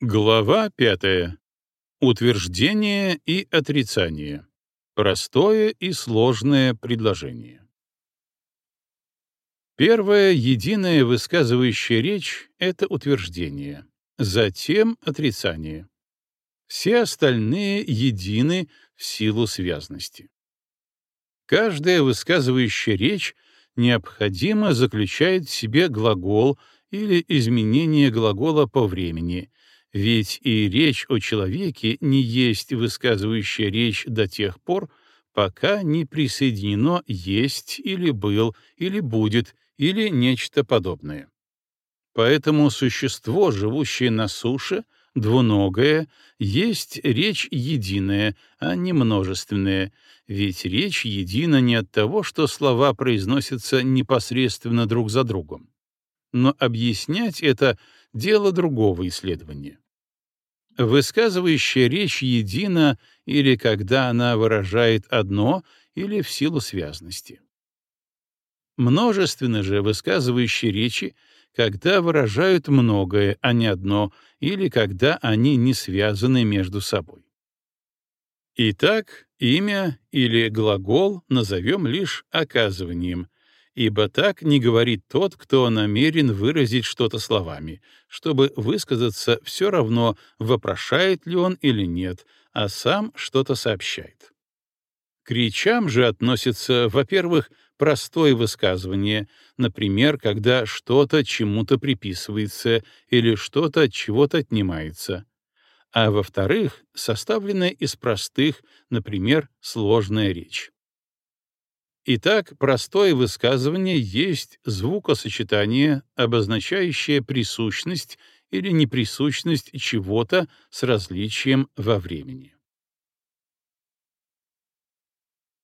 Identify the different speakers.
Speaker 1: Глава пятая. Утверждение и отрицание. Простое и сложное предложение. Первая единая высказывающая речь — это утверждение, затем отрицание. Все остальные едины в силу связности. Каждая высказывающая речь необходимо заключает в себе глагол или изменение глагола по времени, ведь и речь о человеке не есть высказывающая речь до тех пор, пока не присоединено «есть» или «был» или «будет» или нечто подобное. Поэтому существо, живущее на суше, двуногое, есть речь единая, а не множественная, ведь речь едина не от того, что слова произносятся непосредственно друг за другом. Но объяснять это — дело другого исследования. Высказывающая речь едина или когда она выражает одно, или в силу связности. Множественно же высказывающие речи, когда выражают многое, а не одно, или когда они не связаны между собой. Итак, имя или глагол назовем лишь оказыванием, ибо так не говорит тот, кто намерен выразить что-то словами, чтобы высказаться все равно, вопрошает ли он или нет, а сам что-то сообщает. К речам же относится, во-первых, простое высказывание, например, когда что-то чему-то приписывается или что-то от чего-то отнимается, а во-вторых, составленное из простых, например, сложная речь. Итак, простое высказывание есть звукосочетание, обозначающее присущность или неприсущность чего-то с различием во времени.